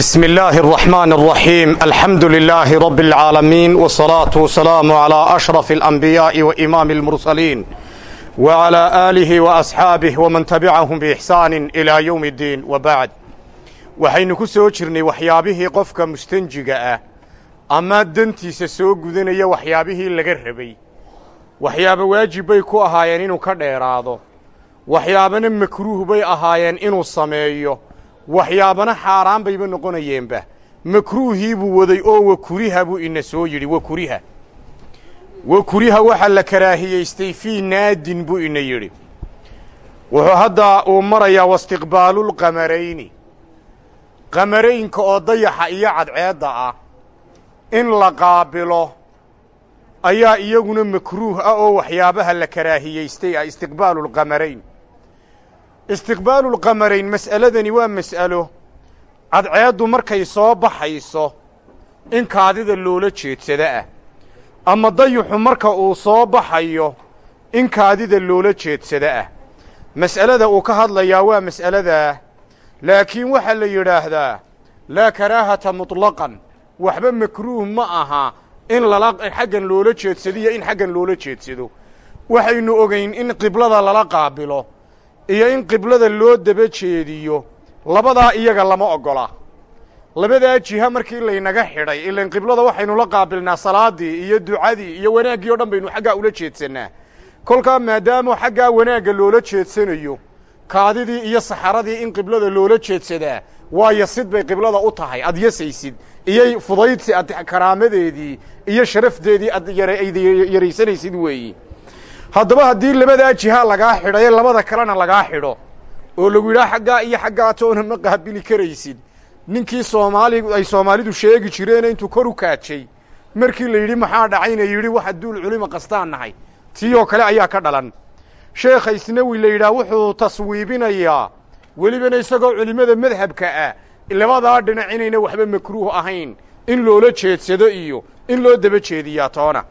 بسم الله الرحمن الرحيم الحمد لله رب العالمين والصلاة والسلام على أشرف الأنبياء وإمام المرسلين وعلى آله وأصحاabه ومن تبعهم بإحسان إلى يوم الدين وبعد waxaynu ku soo jirnay waxyaabihii qofka mustanjiga ah ama dantiisa soo gudanaya waxyaabihii laga rabay waxyaabo waajib bay ku ahaayeen inuu ka dheeraado waxyaabana makruuh bay ahaayeen inuu sameeyo waxyaabana xaaraan bayba noqonayeenba. Makruuhii buu waday oo wakuriha buu ina soo yidhi wakuriha. Wakuriha waxaa la karaahiyaystay fii naadin buu ina yidhi. Wuxuu hadda uu marayaa wastiqbaalulqamarayni qamaraynka oo dayaxa iyo cadceedda ah in la qaabilo ayaa iyaguna makruuh ah oo waxyaabaha la karaahiyaystay ah istiqbaalulqamarayn istiqbaalulqamarayn mas'aladani waa mas'alo cadceeddu markay soo baxayso in kaadida loola jeedsada ah. Ama dayuxu marka uu soo baxayo in kaadida loola jeedsada ah. Mas'alada uu ka hadlayaa waa mas'aladaa laakiin waxaa la yidhaahdaa laa karaahata muطlaqan waxba makruuh ma aha in lala xaggan loola jeedsado iyo in xaggan loola jeedsado. Waxaynu ogayn in qiblada lala qaabilo iyo in qiblada loo daba jeediyo labadaa iyaga lama oggola labadaa jiha markii laynaga xidhay ilan qiblada waxaynu la qaabilnaa salaaddii iyo ducadii iyo wanaaggii o dhan baynu xaggaa ula jeedsannaa. Kolkaa maadaama xaggaa wanaagga loola jeedsanayo kaadidii iyo saxaradii in qiblada loola jeedsadaa waayo sid bay qiblada u tahay ad yasaysid. Iyo fudaydsi ad karaamadeedii iyo sharafdeedii ad yaraysanaysid weeyi haddaba haddii labadaa jiha lagaa xidhaye labada kalena lagaa xidho oo lagu yidhaha xaggaa iyo xaggaa toona ma qaabili karaysid. Ninkii soomaali ay soomaalidu sheegi jireene intuu kor u kaajay. Markii la yidhi maxaa dhacayna yidhi waxa duul culima qastaan nahay. Tii oo kale ayaa ka dhalan. Sheekha isnawi la yidhaah wuxuu taswiibinayaa welibana isagoo culimmada madhabka ah labadaa dhinac inayna waxba makruuh ahayn. In loola jeedsado iyo in loo daba jeediyaa toona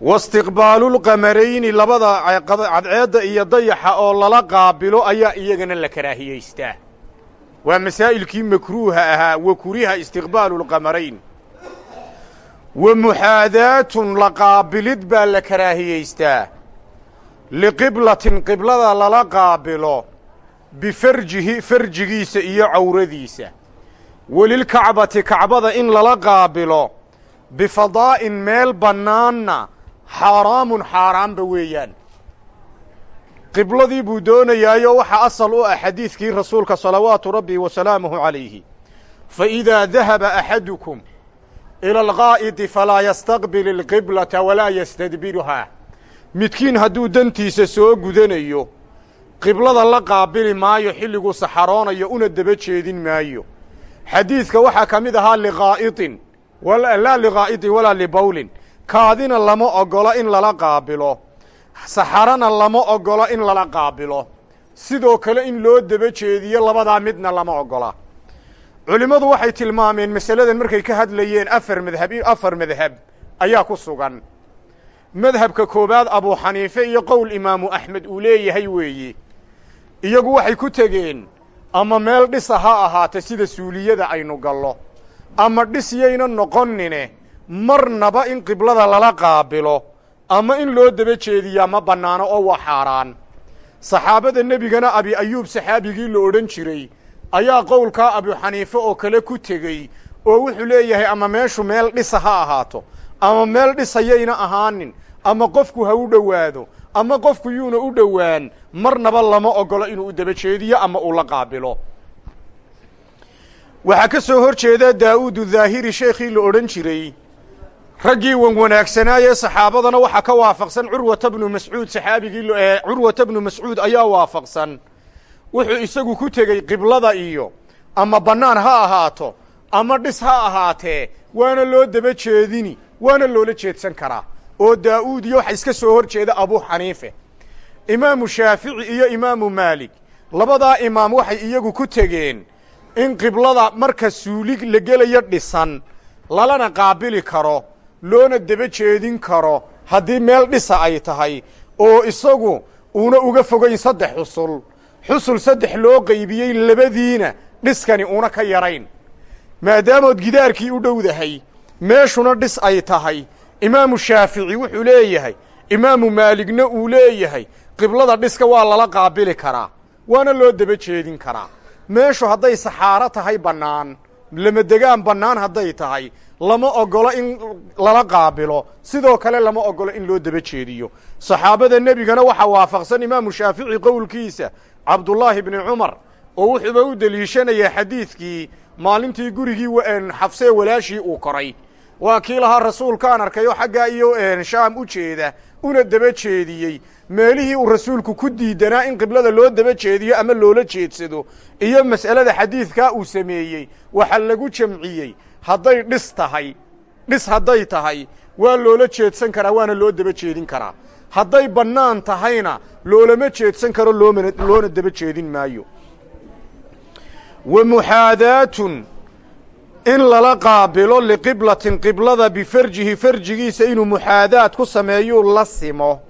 wastiqbaalulqamarayni labada cadceedda iyo dayaxa oo lala qaabilo ayaa iyagana la karaahiyaystaa waa masaa'ilkii makruuha ahaa wa kuriha istiqbaalulqamarayn wa muxaadaatun la qaabilid baa la karaahiyaystaa liqiblatin qiblada lala qaabilo bifarjihi farjigiisa iyo cawradiisa. Welilkacbati kacbada in lala qaabilo bifadaa'in meel bannaanna xaaraamun xaaraanba weeyaan. Qibladii buu doonayaayo waxaa asal u ah xadiidkii rasuulka salawaatu rabbi wa salaamuhu calayhi. Fa idaa dahaba axadukum ila algaa'idi falaa yastaqbil ilqiblata walaa yastadbiruhaa midkiin hadduu dantiisa soo gudanayo qiblada la qaabili maayo xilliguu saxaroonayo una daba jeedin maayo. Xadiidka waxaa ka mid ahaa liqaa'itin laa liqaa'idin walaa libawlin kaadina lama oggolo in lala qaabilo. Saxarana lama oggolo in lala qaabilo. Sidoo kale in loo daba jeediyo labadaa midna lama oggola. Culimmadu waxay tilmaameen masaladan markay ka hadlayeen afar madhab afar madhab ayaa ku sugan. Madhabka koowaad abuu xaniife iyo qowl imaamu axmed uu leeyahay weeye iyagu waxay ku tegeen ama meel dhisa ha ahaata sida suuliyada aynu gallo. Ama dhis yayna noqonnine marnaba in qiblada lala qaabilo ama in loo daba jeediyaa ma bannaano oo waa xaaraan. Saxaabada nebigana abi ayuub saxaabigii la odhan jiray ayaa qowlkaa abu xaniife oo kale ku tegey oo wuxuu leeyahay ama meeshu meel dhisa ha ahaato ama meel dhisayayna ahaanin ama qofku ha u dhowaado ama qofku yuuna u dhowaan marnaba lama oggolo inuu u daba jeediyo ama uu la qaabilo. Waxaa ka soo hor daa'uudu daahiri sheekhii la odhan jiray raggii wan wanaagsanaaye saxaabadana waxaa ka waafaqsan curwata bnu mascuud saxaabigii curwata bnu mascuud ayaa waafaqsan. Wuxuu isagu ku tegey qiblada iyo ama bannaan ha ahaato ama dhis ha ahaatee waana loo daba jeedini waana loola jeedsan karaa. Oo daa'uud iyo waxa iska soo hor jeeda abuu xaniife. Imaamu shaafici iyo imaamu maalik labadaa imaam waxay iyagu ku tegeen in qiblada marka suulig la gelayo dhisan lalana qaabili karo loona daba jeedin karo haddii meel dhisa ay tahay oo isagu uuna uga fogayn saddex xusul. Xusul saddex loo qaybiyey labadiina dhiskani una ka yarayn. Maadaamood gidaarkii u dhowdahay meeshuna dhis ay tahay. Imaamu shaafici wuxuu leeyahay imaamu maaligna uu leeyahay qiblada dhiska waa lala qaabili karaa waana loo daba jeedin karaa. Meeshu hadday saxaaro tahay bannaan lamadegaan bannaan hadday tahay lama ogolo in lala qaabilo. Sidoo kale lama ogolo in loo daba jeediyo. Saxaabada nebigana waxaa waafaqsan imaamu shaafici qowlkiisa cabdullaahi bni cumar oo wuxuuba u deliishanayaa xadiidkii maalintii gurigii xafsee walaashii uu koray waa kii lahaa rasuulkaan arkayoo xaggaa iyo shaam u jeeda una daba jeediyey. Meelihii uu rasuulku ku diidanaa in qiblada loo daba jeediyo ama loola jeedsado iyo mas'alada xadiidkaa uu sameeyey waxaa lagu jamciyey. Hadday dhis tahay dhis hadday tahay waa loola jeedsan karaa waana loo daba jeedin karaa. Hadday bannaan tahayna loolama jeedsan karo loomana loona daba jeedin maayo. Wa muxaadaatun in lala qaabilo liqiblatin qiblada bifarjihi farjigiisa inuu muxaadaad ku sameeyuu la simo.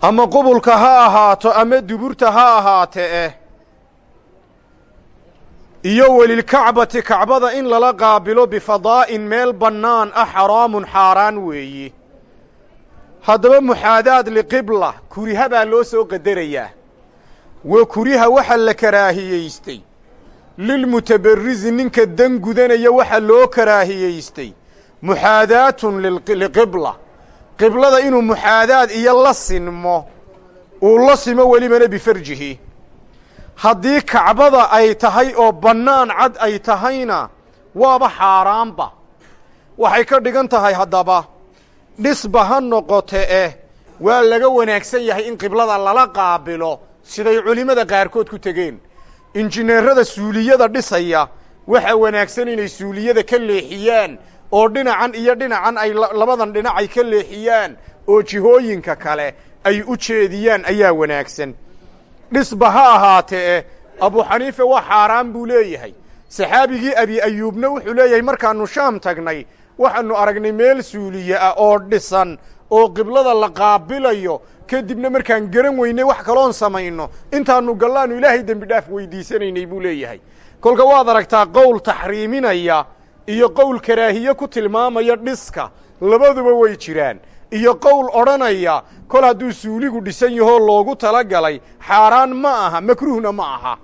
Ama qubulka ha ahaato ama duburta ha ahaate eh. Iyo welilkacbati kacbada in lala qaabilo bifadaa'in meel bannaan ah xaraamun xaaraan weeye haddaba muxaadaad liqibla kuriha baa loo soo qadarayaa. Wa kuriha waxa la karaahiyeystay lilmutabarrisi ninka dan gudanaya waxa loo karaahiyeystay muxaadaatun liqibla qiblada inuu muxaadaad iyo la sinmo uu la simo welibana bifarjihi haddii kacbada ay tahay oo bannaan cad ay tahayna waaba xaaraanba waxay ka dhigan tahay haddaba dhisba ha noqote eh waa laga wanaagsan yahay in qiblada lala qaabilo siday culimmada qaarkood ku tegeen injineerada suuliyada dhisaya waxaa wanaagsan inay suuliyada ka leexiyaan oo dhinacan iyo dhinacan ay labadan dhinac ay ka leexiyaan oo jihooyinka kale ay u jeediyaan ayaa wanaagsan. Dhisba ha ahaatee abu xaniife waa xaaraan buu leeyahay. Saxaabigii abi ayuubna wuxuu leeyahay markaannu shaam tagnay waxaannu aragnay meel suuliye ah oo dhisan oo qiblada la qaabilayo kadibna markaan garan weynay wax kaloon samayno intaannu gallaannu ilaahay dembi dhaaf weydiisanaynay buu leeyahay. Kolka waad aragtaa qowl taxriiminaya iyo qowl karaahiye ku tilmaamaya dhiska labaduba way jiraan. Iyo qowl odhanaya kol hadduu suuligu dhisan yahoo loogu tala galay xaaraan ma aha makruuhna ma aha.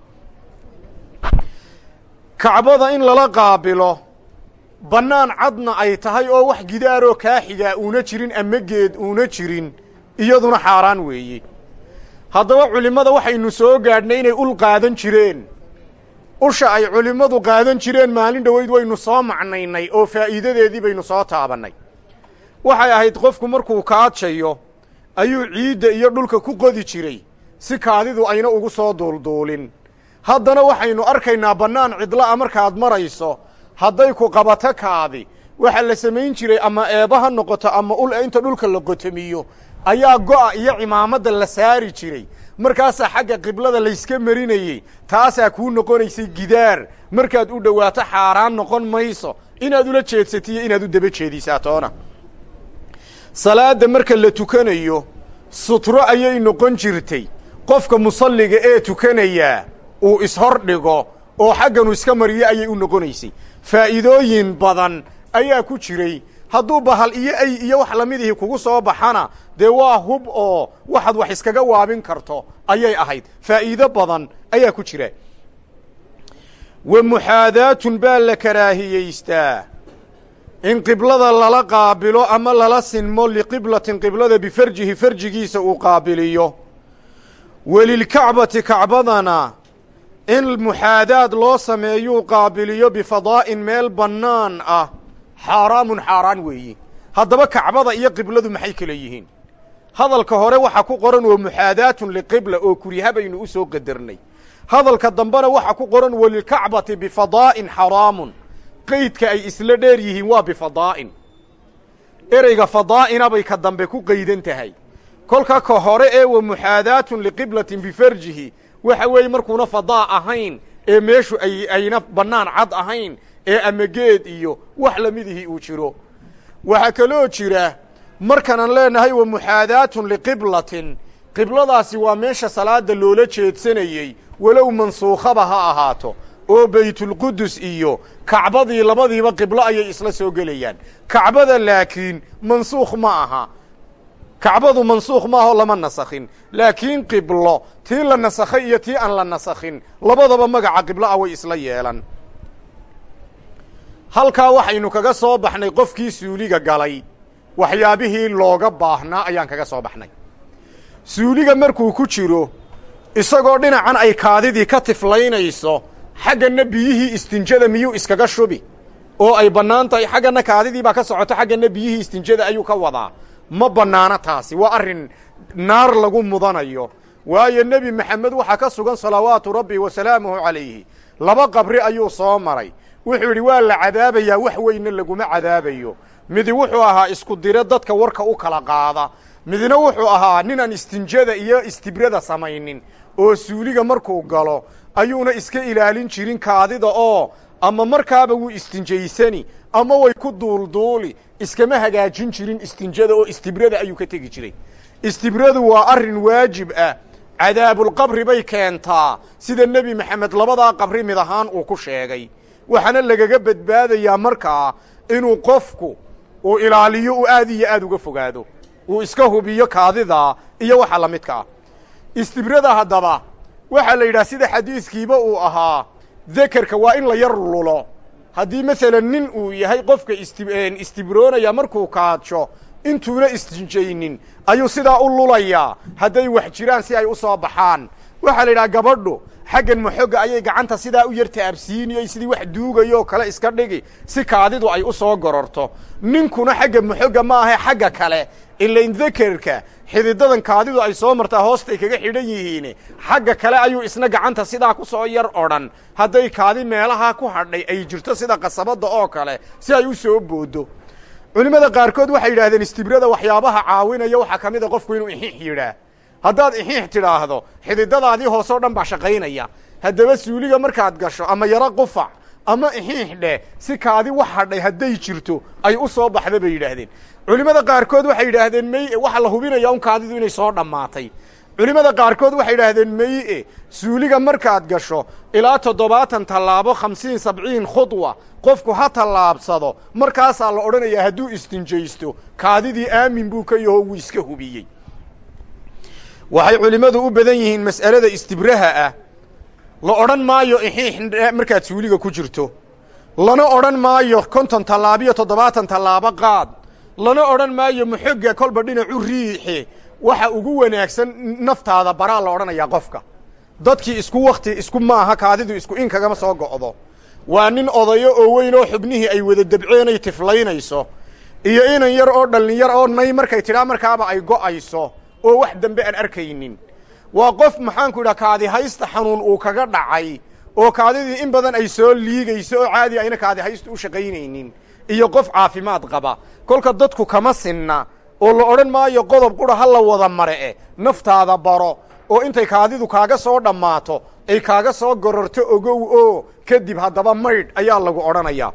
Kacbada in lala qaabilo bannaan cadna ay tahay oo wax gidaaroo kaaxigaa uuna jirin ama geed uuna jirin iyaduna xaaraan weeye. Haddaba culimmada waxaynu soo gaadhnay inay ul qaadan jireen. Usha ay culimmadu qaadan jireen maalin dhoweyd waynu soo macnaynay oo faa'iidadeedii baynu soo taabannay. Waxay ahayd qofku markuu kaadjayo ayuu ciidda iyo dhulka ku qodi jiray si kaadidu ayna ugu soo duulduulin. Haddana waxaynu arkaynaa bannaan cidla'a markaad marayso hadday ku qabato kaadi waxaa la samayn jiray ama eeba ha noqoto ama ul inta dhulka la qotamiyo ayaa go'a iyo cimaamadda la saari jiray. Markaasaa xagga qiblada layska marinayey taasaa kuu noqonaysay gidaar. Markaad u dhowaato xaaraan noqon mayso inaad ula jeedsatiyo inaad u daba jeedisaa toona salaadda marka la tukanayo sutro ayay noqon jirtay. Qofka musalliga ee tukanayaa uu ishor dhigo oo xagganu iska mariyo ayay u noqonaysay faa'iidooyin badan ayaa ku jiray. Hadduu bahal iyo ay iyo wax lamidihii kugu soo baxana dee waa hub oo waxaad wax iskaga waabin karto ayay ahayd. Faa'iido badan ayaa ku jira. Wa muxaadaatun baa la karaahiyeystaa. In qiblada lala qaabilo ama lala sinmo liqiblatin qiblada bifarjihi farjigiisa uu qaabiliyo. Welilkacbati kacbadana in muxaadaad loo sameeyuu qaabiliyo bifadaa'in meel bannaan ah. Xaaraamun xaaraan weeye haddaba kacbada iyo qibladu maxay kala yihiin? Hadalka hore waxaa ku qoran oo muxaadaatun liqibla oo kuriha baynu u soo qadarnay hadalka dambena waxaa ku qoran welilkacbati bifadaa'in xaraamun. Qaydka ay isla dheer yihiin waa bifadaa'in. Ereyga fadaa'ina bay ka dambe ku qaydan tahay. Kolka ka hore ee wa muxaadaatun liqiblatin bifarjihi waxa weeye markuuna fadaa ahayn ee meeshu ay ayna bannaan cad ahayn ee ama geed iyo wax lamidihii uu jiro. Waxaa kaloo jira markanan leenahay wa muxaadaatun liqiblatin qibladaasi waa meesha salaada loola jeedsanayey walow mansuukhaba ha ahaato oo baytulqudus iyo kacbadii labadiiba qiblo ayay isla soo gelayaan. Kacbada laakiin mansuukh ma aha kacbadu mansuukh maaho lama nasakhin. Laakiin qiblo tii la nasakhay iyo tii aan la nasakhin labadaba magaca qiblo ah way isla yeelan. Halkaa waxaynu kaga soo baxnay qofkii suuliga galay. Waxyaabihii looga baahnaa ayaan kaga soo baxnay. Suuliga markuu ku jiro isagoo dhinacan ay kaadidii ka tiflaynayso xagganna biyihii istinjada miyuu iskaga shubi? Oo ay bannaan tahay xagganna kaadidii baa ka socoto xagganna biyihii istinjada ayuu ka wadaa ma bannaano taasi. Waa arrin naar lagu mudanayo. Waayo nebi maxamed waxaa ka sugan salawaatu rabbi wa salaamuhu calayhi. Laba qabri ayuu soo maray. Wuxuu yidhi waa la cadaabayaa wax weynna laguma cadaabayo. Midi wuxuu ahaa isku dire dadka warka u kala qaada. Midna wuxuu ahaa ninaan istinjada iyo istibrada samaynin. Oo suuliga markuu galo ayuuna iska ilaalin jirin kaadida oo ama markaaba wuu istinjaysani ama way ku duulduuli iskama hagaajin jirin istinjada oo istibrada ayuu ka tegi jiray. Istibradu waa arrin waajib ah. Cadaabulqabri bay keentaa. Sida nebi maxamed labadaa qabri mid ahaan uu ku sheegay. Waxaana lagaga badbaadayaa markaa inuu qofku uu ilaaliyo uu aad iyo aad uga fogaado. Uu iska hubiyo kaadida iyo waxa la midka ah. Istibrada haddaba waxaa la yidhaha sida xadiiskiiba uu ahaa dekerka waa in la yar lulo haddii masalan nin uu yahay qofka isti istibroonaya markuu kaadsho intuuna istinjaynin ayuu sidaa u lulayaa. Hadday wax jiraan si ay u soo baxaan. Waxaa la yidhaha gabadhu xaggan maxogga ayay gacanta sidaa u yar taabsiiniyey sidii wax duugayoo kale iska dhigi. Si kaadidu ay u soo gororto. Ninkuna xagga maxogga ma ahe xagga kale. Ilain dekerka xididadan kaadidu ay soo martaa hoostay kaga xidhan yihiin. Xagga kale ayuu isna gacanta sidaa ku soo yar odhan. Hadday kaadi meelahaa ku hadhay ay jirto sida qasabadda oo kale si ay u soo boodo culimmada qaarkood waxay yidhaahdeen istibrada waxyaabaha caawinaya waxaa ka mid a qofku inuu ixiix yidhaah haddaad ixiix tidhaahdo xididadaadii hoose oo dhan baa shaqaynaya. Haddaba suuliga markaad gasho ama yaro qufac ama ixiix dheh si kaadi wax hadhay hadday jirto ay u soo baxda bay yidhaahdeen. Culimmada qaarkood waxay yidhaahdeen mey waxaa la hubinayaa un kaadidu inay soo dhammaatay. Culimmada qaarkood waxay yidhaahdeen meye suuliga markaad gasho ilaa toddobaatan tallaabo khamsiin sabciin khudwa qofku ha tallaabsado markaasaa la odhanayaa hadduu istinjaysto kaadidii aamin buu ka yaho wuu iska hubiyey. Waxay culimmadu u badan yihiin mas'alada istibraha ah la odhan maayo ixiix markaad suuliga ku jirto. Lana odhan maayo konton tallaabiyo toddobaatan tallaabo qaad. Lana odhan maayo maxogga kolba dhinacu riixe waxa ugu wanaagsan naftaada baraa la odhanayaa qofka. Dadkii isku wakti isku maaha kaadidu isku in kagama soo go'do. Waa nin odayo oo weyn oo xubnihii ay wada dabceenay tiflaynayso. Iyo inan yar oo dhallinyar oo nay markay tidhaa markaaba ay go'ayso. Oo wax dambe aan arkaynin waa qof maxaanku idhaha kaadi haysta xanuun uu kaga dhacay oo kaadidii in badan ay soo liigayso oo caadi ayna kaadi haysta u shaqaynaynin iyo qof caafimaad qaba. Kolka dadku kama sinna oo la odhan maayo qodob qura ha la wada mare e naftaada baro oo intay kaadidu kaaga soo dhammaato ay kaaga soo gororto ogow oo kadib haddaba maydh ayaa lagu odhanayaa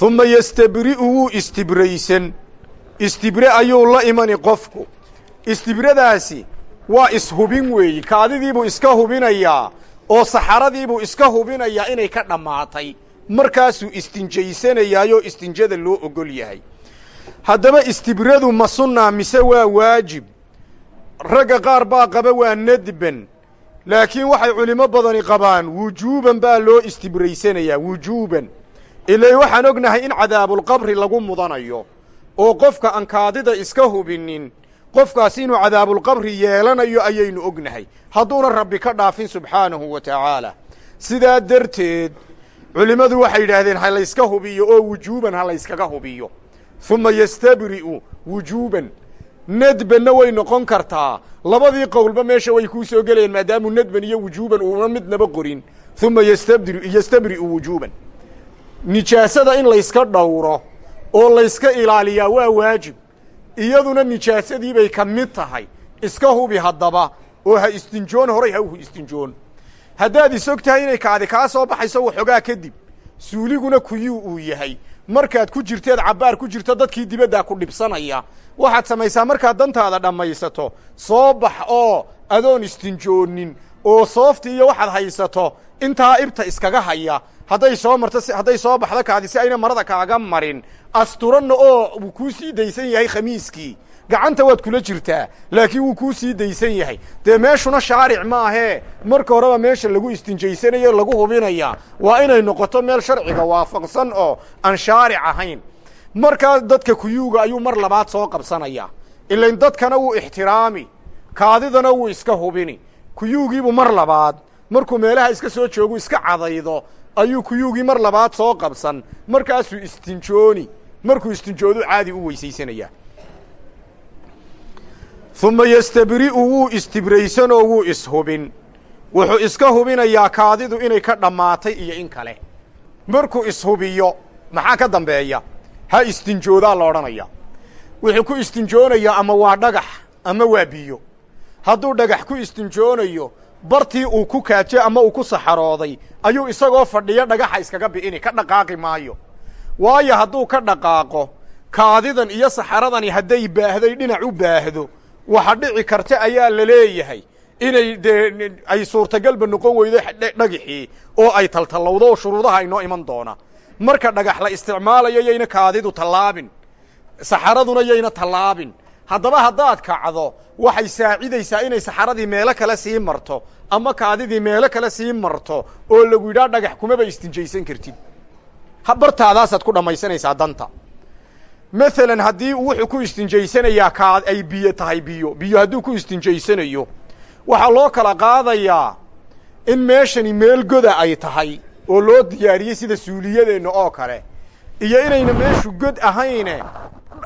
humma yastabri'u wuu istibraysan. Istibre ayuu la imani qofku. Istibradaasi waa ishubin weeyi. Kaadidiibuu iska hubinayaa. Oo saxaradiibuu iska hubinayaa inay ka dhammaatay markaasuu istinjaysanayaayoo istinjada loo ogol yahay. Haddaba istibradu ma sunnaa mise waa waajib? Ragga qaar baa qaba waa nadban. Laakiin waxay culimmo badani qabaan wujuuban baa loo istibraysanayaa wujuuban. Ilay waxaan ognahay in cadaabulqabri lagu mudanayo. Oo qofka aan kaadida iska hubinin qofkaasi inuu cadaabulqabri yeelanayo ayaynu ognahay. Hadduuna rabbi ka dhaafin subxaanahu wa tacaala. Sidaa darteed culimmadu waxay yidhaahdeen ha layska hubiyo oo wujuuban ha layskaga hubiyo. Humma yastabri'u wujuuban. Nadbanna way noqon kartaa. Labadii qowlba meesha way kuu soo gelayaan maadaamu nadban iyo wujuuban uuna midnaba qorin. Humma yastabri yastabri'u wujuuban. Nijaasada in layska dhowro oo layska ilaaliyaa waa waajib iyaduna nijaasadii bay ka mid tahay. Iska hubi haddaba oo ha istinjoon horay ha u istinjoon. Haddaad isog tahay inay kaadi kaa soo baxayso waxoogaa kadib suuliguna kuyuu uu yahay. Markaad ku jirteed cabbaar ku jirto dadkii dibaddaa ku dhibsanaya. Waxaad samaysaa markaad dantaada dhammaysato. Soo bax oo adoon istinjoonin oo soofti iyo waxaad haysato intaa ibta iskaga haya. Hadday soo marto hadday soo baxdo kaadi si ayna marada kaaga marin. Asturanna oo uu kuu sii daysan yahay khamiiskii. Gacanta waad kula jirtaa laakiin wuu kuu sii daysan yahay. Dee meeshuna shaaric maahee marka horeba meesha lagu istinjaysanayo lagu hubinaya waa inay noqoto meel sharciga waafaqsan oo aan shaaric ahayn. Markaa dadka kuyuuga ayuu mar labaad soo qabsanaya. Ilain dadkana wuu ixtiraami. Kaadidana wuu iska hubini kuyuugiibuu mar labaad markuu meelaha iska soo joogu iska cadaydo ayuu kuyuugii mar labaad soo qabsan. Markaasuu istinjooni markuu istinjoodu caadi u weysaysanayaa uma yastabri'u wuu istibraysanoo wuu ishubin. Wuxuu iska hubinayaa kaadidu inay ka dhammaatay iyo in kale. Markuu ishubiyo maxaa ka dambeeya? Ha istinjoodaa la odhanaya wuxuu ku istinjoonayaa ama waa dhagax ama waa biyo hadduu dhagax ku istinjoonayo bartii uu ku kaajo ama uu ku saxarooday ayuu isagoo fadhiyo dhagaxa iskaga bi'ini ka dhaqaaqi maayo. Waayo hadduu ka dhaqaaqo kaadidan iyo saxaradani hadday baahday dhinac u baahdo waxa dhici karta ayaa la leeyahay inay dee ay suurtagalba noqon weydo dhagixii oo ay taltallowdo oo shuruudaha inoo iman doona. Marka dhagax la isticmaalayo yayna kaadidu tallaabin saxaraduna yayna tallaabin haddaba haddaad kacdo waxay saacidaysaa inay saxaradii meelo kale sii marto ama kaadidii meelo kale sii marto oo lagu yidhaha dhagax kumaba istinjaysan kartid. Bartaadaasaad ku dhammaysanaysaa danta. Maalan haddii wuxuu ku istinjaysanayaa kaa ay biyo tahay biyo biyo hadduu ku istinjaysanayo waxaa loo kala qaadayaa in meeshani meel goda ay tahay oo loo diyaariyey sida suuliyadeenna oo kale iyo inayna meeshu god ahayne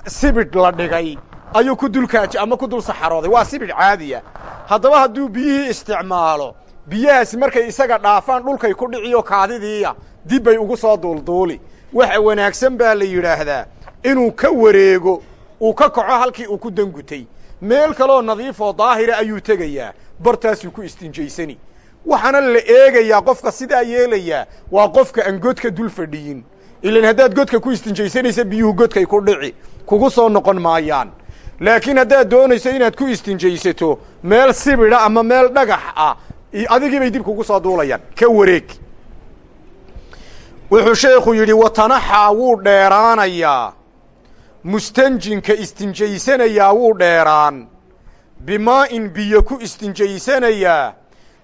sibidh la dhigay ayuu ku dulkaaji ama ku dul saxarooday. Waa sibidh caadiya haddaba hadduu biyihii isticmaalo biyahaasi markay isaga dhaafaan dhulkay ku dhiciyo kaadidiiya dib bay ugu soo duulduuli. Waxa wanaagsan baa la yidhaahdaa inuu ka wareego uu ka kaco halkii uu ku dangutay. Meel kaloo nadiifoo daahira ayuu tegayaa bartaasuu ku istinjaysani. Waxaana la eegayaa qofka sidaa yeelayaa waa qofka aan godka dul fadhiyin. Ilan haddaad godka ku istinjaysanaysa biyuhu godkay ku dhici kugu soo noqon maayaan laakiin haddaad doonayso inaad ku istinjaysato meel sibidha ama meel dhagax ah adigii bay dib kugu soo duulayaan. Ka wareeg. Wuxuu sheekhu yidhi watanaxaa wuu dheeraanayaa mustanjinka istinjaysanayaa wuu dheeraan. Bimaa'in biyo ku istinjaysanayaa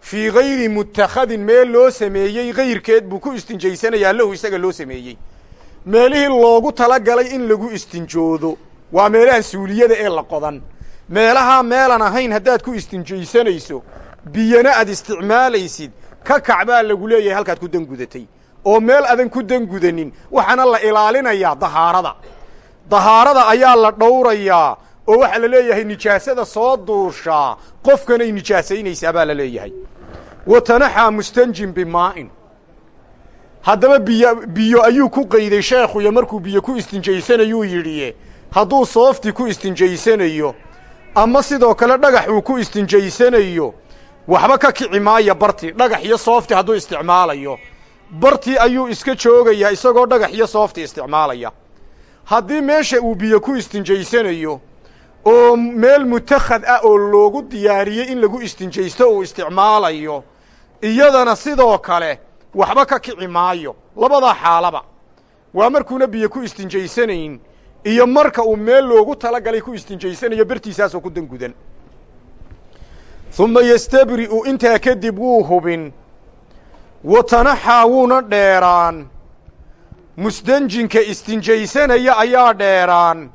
fii gayri mutakhadin meel loo sameeyey kayrkeed buu ku istinjaysanayaa lahu isaga loo sameeyey. Meelihii loogu talagalay in lagu istinjoodo waa meelaha suuliyada ee la qodan. Meelahaa meelan ahayn haddaad ku istinjaysanayso biyana aad isticmaalaysid ka kac baa lagu leeyahay halkaad ku dangudatay. Oo meel adan ku dangudanin waxaana la ilaalinayaa dahaarada. Dahaarada ayaa la dhowrayaa oo waxaa la leeyahay nijaasada soo duushaa qofkanay nijaasaynaysaa baa la leeyahay. Watanaxaa mustanjin bimaa'in. Haddaba biyo biyo ayuu ku qayday sheekhuyo markuu biyo ku istinjaysanayuu yidhi hadduu soofti ku istinjaysanayo ama sidoo kale dhagax uu ku istinjaysanayo waxba ka kici maaya bartii dhagax iyo soofti hadduu isticmaalayo bartii ayuu iska joogayaa isagoo dhagax iyo soofti isticmaalaya. Haddii meesha uu biyo ku istinjaysanayo oo meel mutakhad ah oo loogu diyaariyey in lagu istinjaysto uu isticmaalayo iyadana sidoo kale waxba ka kici maayo. Labadaa xaalaba waa markuuna biyo ku istinjaysanayn iyo marka uu meel loogu talagalay ku istinjaysanayo bertiisaasoo ku dangudan. Uma yastabri'u intaa kadib wuu hubin. Watanaxaa wuuna dheeraan. Musdanjinka istinjaysanaya ayaa dheeraan